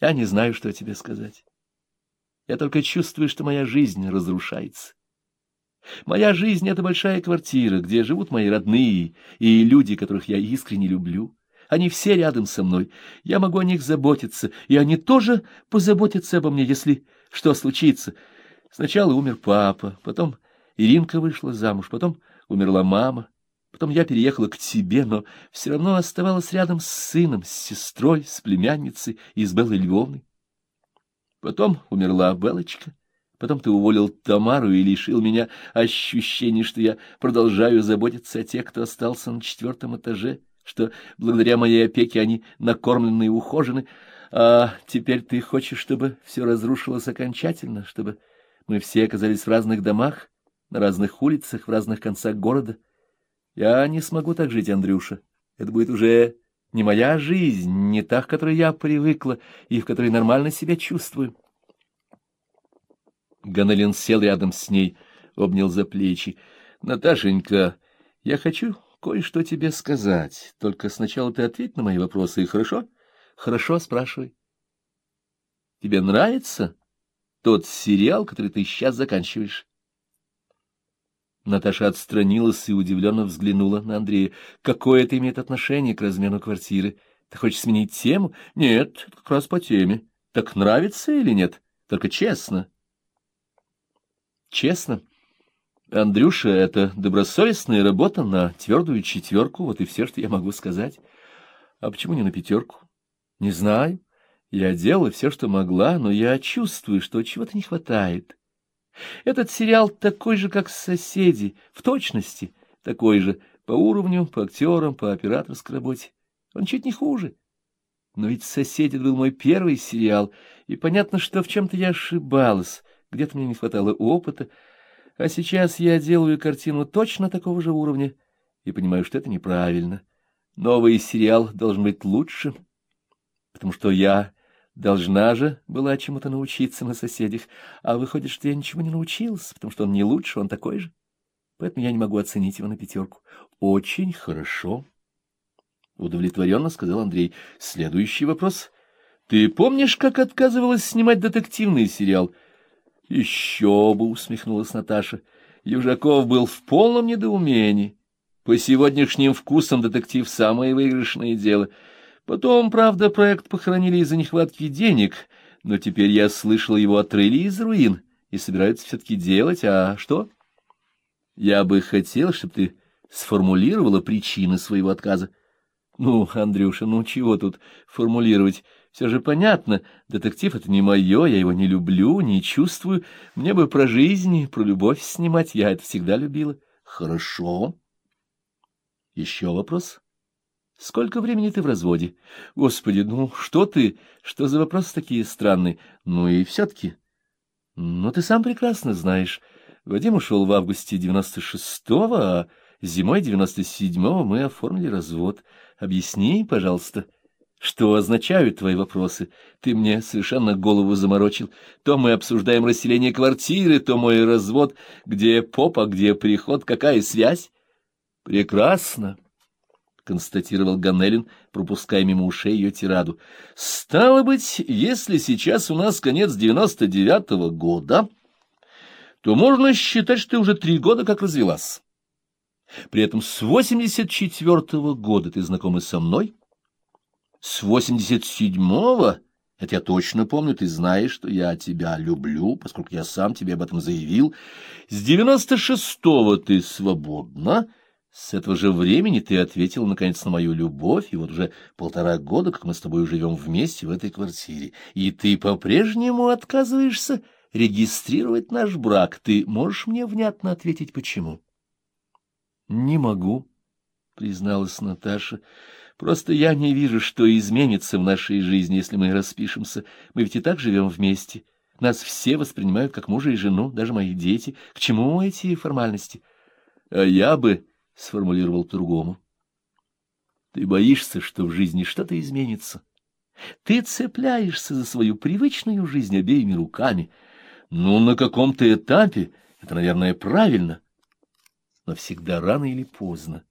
Я не знаю, что тебе сказать. Я только чувствую, что моя жизнь разрушается. Моя жизнь — это большая квартира, где живут мои родные и люди, которых я искренне люблю. Они все рядом со мной. Я могу о них заботиться, и они тоже позаботятся обо мне, если что случится. Сначала умер папа, потом Иринка вышла замуж, потом умерла мама, потом я переехала к тебе, но все равно оставалась рядом с сыном, с сестрой, с племянницей и с Беллой Львовной. Потом умерла Белочка. Потом ты уволил Тамару и лишил меня ощущения, что я продолжаю заботиться о тех, кто остался на четвертом этаже, что благодаря моей опеке они накормлены и ухожены. А теперь ты хочешь, чтобы все разрушилось окончательно, чтобы мы все оказались в разных домах, на разных улицах, в разных концах города. Я не смогу так жить, Андрюша. Это будет уже не моя жизнь, не та, к которой я привыкла и в которой нормально себя чувствую. Ганелин сел рядом с ней, обнял за плечи. — Наташенька, я хочу кое-что тебе сказать. Только сначала ты ответь на мои вопросы, хорошо? — Хорошо, спрашивай. — Тебе нравится тот сериал, который ты сейчас заканчиваешь? Наташа отстранилась и удивленно взглянула на Андрея. — Какое это имеет отношение к размену квартиры? Ты хочешь сменить тему? — Нет, как раз по теме. Так нравится или нет? Только честно. — Честно, Андрюша, это добросовестная работа на твердую четверку, вот и все, что я могу сказать. А почему не на пятерку? Не знаю. Я делала все, что могла, но я чувствую, что чего-то не хватает. Этот сериал такой же, как «Соседи», в точности такой же, по уровню, по актерам, по операторской работе. Он чуть не хуже. Но ведь «Соседи» был мой первый сериал, и понятно, что в чем-то я ошибалась где-то мне не хватало опыта, а сейчас я делаю картину точно такого же уровня и понимаю, что это неправильно. Новый сериал должен быть лучше, потому что я должна же была чему-то научиться на соседях, а выходит, что я ничего не научилась, потому что он не лучше, он такой же. Поэтому я не могу оценить его на пятерку. Очень хорошо. Удовлетворенно сказал Андрей. Следующий вопрос. Ты помнишь, как отказывалась снимать детективный сериал? —— Еще бы, — усмехнулась Наташа. Южаков был в полном недоумении. По сегодняшним вкусам детектив — самое выигрышное дело. Потом, правда, проект похоронили из-за нехватки денег, но теперь я слышал, его отрыли из руин и собираются все-таки делать. А что? Я бы хотел, чтобы ты сформулировала причины своего отказа. Ну, Андрюша, ну чего тут формулировать? Все же понятно, детектив — это не мое, я его не люблю, не чувствую. Мне бы про жизнь, про любовь снимать, я это всегда любила. Хорошо. Еще вопрос? Сколько времени ты в разводе? Господи, ну что ты? Что за вопросы такие странные? Ну и все-таки... Ну, ты сам прекрасно знаешь. Вадим ушел в августе девяносто шестого, а зимой девяносто седьмого мы оформили развод. Объясни, пожалуйста. — что означают твои вопросы? Ты мне совершенно голову заморочил. То мы обсуждаем расселение квартиры, то мой развод. Где попа, где приход, какая связь? Прекрасно, — констатировал Ганнелин, пропуская мимо ушей ее тираду. Стало быть, если сейчас у нас конец девяносто девятого года, то можно считать, что ты уже три года как развелась. При этом с восемьдесят четвертого года ты знакома со мной, — с восемьдесят седьмого, это я точно помню, ты знаешь, что я тебя люблю, поскольку я сам тебе об этом заявил. С девяносто шестого ты свободна. С этого же времени ты ответил, наконец, на мою любовь, и вот уже полтора года, как мы с тобой живем вместе в этой квартире, и ты по-прежнему отказываешься регистрировать наш брак. Ты можешь мне внятно ответить, почему? — Не могу, — призналась Наташа. Просто я не вижу, что изменится в нашей жизни, если мы распишемся. Мы ведь и так живем вместе. Нас все воспринимают как мужа и жену, даже мои дети. К чему эти формальности? А я бы сформулировал по-другому. Ты боишься, что в жизни что-то изменится. Ты цепляешься за свою привычную жизнь обеими руками. Ну, на каком-то этапе это, наверное, правильно. Но всегда рано или поздно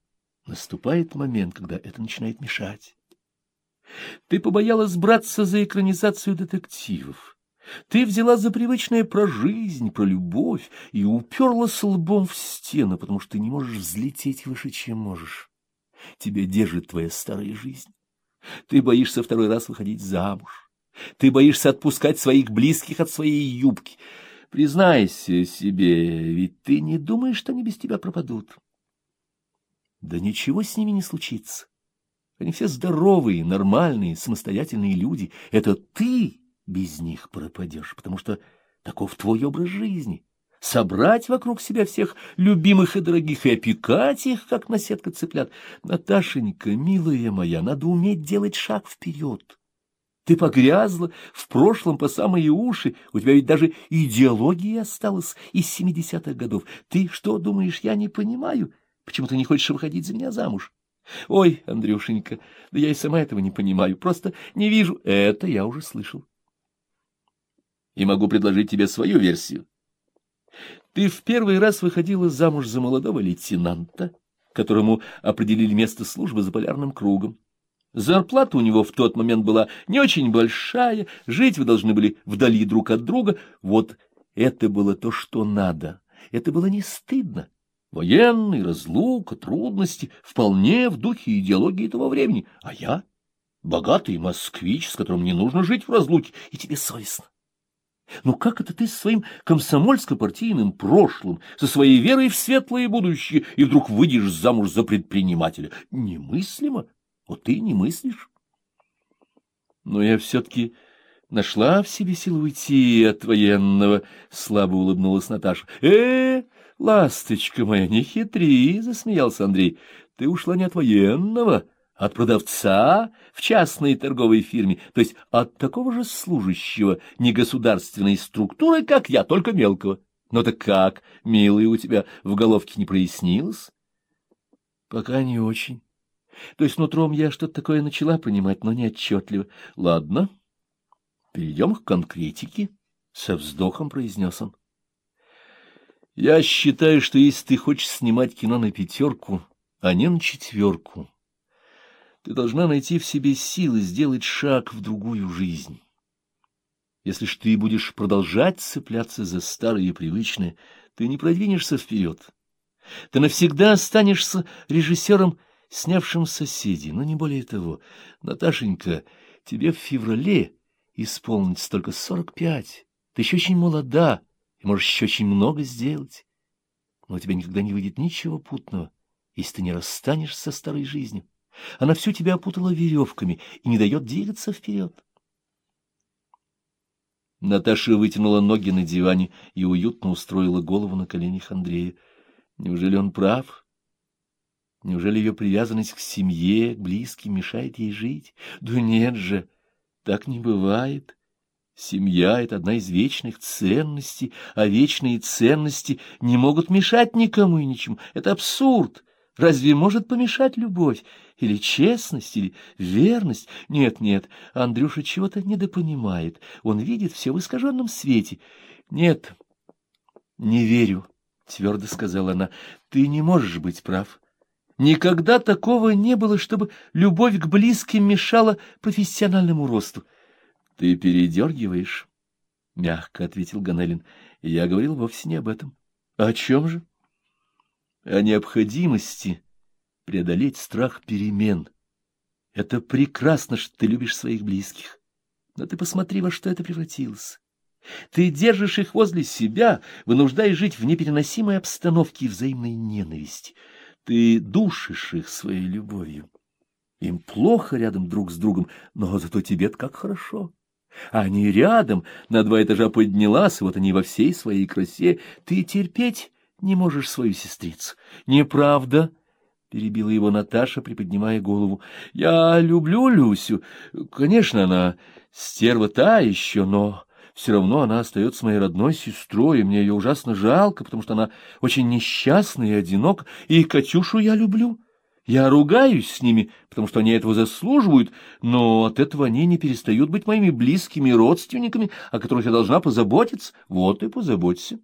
наступает момент, когда это начинает мешать. Ты побоялась браться за экранизацию детективов. Ты взяла за привычное про жизнь, про любовь и уперлась лбом в стену, потому что ты не можешь взлететь выше, чем можешь. Тебя держит твоя старая жизнь. Ты боишься второй раз выходить замуж. Ты боишься отпускать своих близких от своей юбки. Признайся себе, ведь ты не думаешь, что они без тебя пропадут. Да ничего с ними не случится. Они все здоровые, нормальные, самостоятельные люди. Это ты без них пропадешь, потому что таков твой образ жизни. Собрать вокруг себя всех любимых и дорогих и опекать их, как наседка цыплят. Наташенька, милая моя, надо уметь делать шаг вперед. Ты погрязла в прошлом по самые уши, у тебя ведь даже идеология осталась из семидесятых годов. Ты что думаешь, я не понимаю? Почему ты не хочешь выходить за меня замуж? Ой, Андрюшенька, да я и сама этого не понимаю, просто не вижу. Это я уже слышал. И могу предложить тебе свою версию. Ты в первый раз выходила замуж за молодого лейтенанта, которому определили место службы за полярным кругом. Зарплата у него в тот момент была не очень большая, жить вы должны были вдали друг от друга. Вот это было то, что надо. Это было не стыдно. Военный, разлука, трудности, вполне в духе идеологии того времени. А я — богатый москвич, с которым не нужно жить в разлуке, и тебе совестно. Ну как это ты со своим комсомольско-партийным прошлым, со своей верой в светлое будущее, и вдруг выйдешь замуж за предпринимателя? Немыслимо. Вот ты не мыслишь. Но я все-таки нашла в себе силу уйти от военного, — слабо улыбнулась Наташа. — Э, ласточка моя, не хитри, — засмеялся Андрей. — Ты ушла не от военного, от продавца в частной торговой фирме, то есть от такого же служащего негосударственной структуры, как я, только мелкого. Но так как, милый, у тебя в головке не прояснилось? — Пока не очень. То есть нутром я что-то такое начала понимать, но не отчетливо. Ладно, перейдем к конкретике, — со вздохом произнес он. Я считаю, что если ты хочешь снимать кино на пятерку, а не на четверку, ты должна найти в себе силы сделать шаг в другую жизнь. Если ж ты будешь продолжать цепляться за старое и привычное, ты не продвинешься вперед. Ты навсегда останешься режиссером снявшим соседей, но не более того. Наташенька, тебе в феврале исполнится только сорок пять. Ты еще очень молода и можешь еще очень много сделать. Но у тебя никогда не выйдет ничего путного, если ты не расстанешься со старой жизнью. Она всю тебя опутала веревками и не дает двигаться вперед. Наташа вытянула ноги на диване и уютно устроила голову на коленях Андрея. Неужели он прав? Неужели ее привязанность к семье, к близким мешает ей жить? Да нет же, так не бывает. Семья — это одна из вечных ценностей, а вечные ценности не могут мешать никому и ничему. Это абсурд. Разве может помешать любовь? Или честность, или верность? Нет, нет, Андрюша чего-то недопонимает. Он видит все в искаженном свете. Нет, не верю, — твердо сказала она. Ты не можешь быть прав. Никогда такого не было, чтобы любовь к близким мешала профессиональному росту. — Ты передергиваешь, — мягко ответил Ганелин. — Я говорил вовсе не об этом. — О чем же? — О необходимости преодолеть страх перемен. Это прекрасно, что ты любишь своих близких. Но ты посмотри, во что это превратилось. Ты держишь их возле себя, вынуждая жить в непереносимой обстановке взаимной ненависти. Ты душишь их своей любовью. Им плохо рядом друг с другом, но зато тебе-то как хорошо. Они рядом, на два этажа поднялась, вот они во всей своей красе. Ты терпеть не можешь свою сестрицу. Неправда? — перебила его Наташа, приподнимая голову. — Я люблю Люсю. Конечно, она стерва та еще, но все равно она остается моей родной сестрой, и мне ее ужасно жалко, потому что она очень несчастная и одинока, и Катюшу я люблю. Я ругаюсь с ними, потому что они этого заслуживают, но от этого они не перестают быть моими близкими родственниками, о которых я должна позаботиться. Вот и позаботься.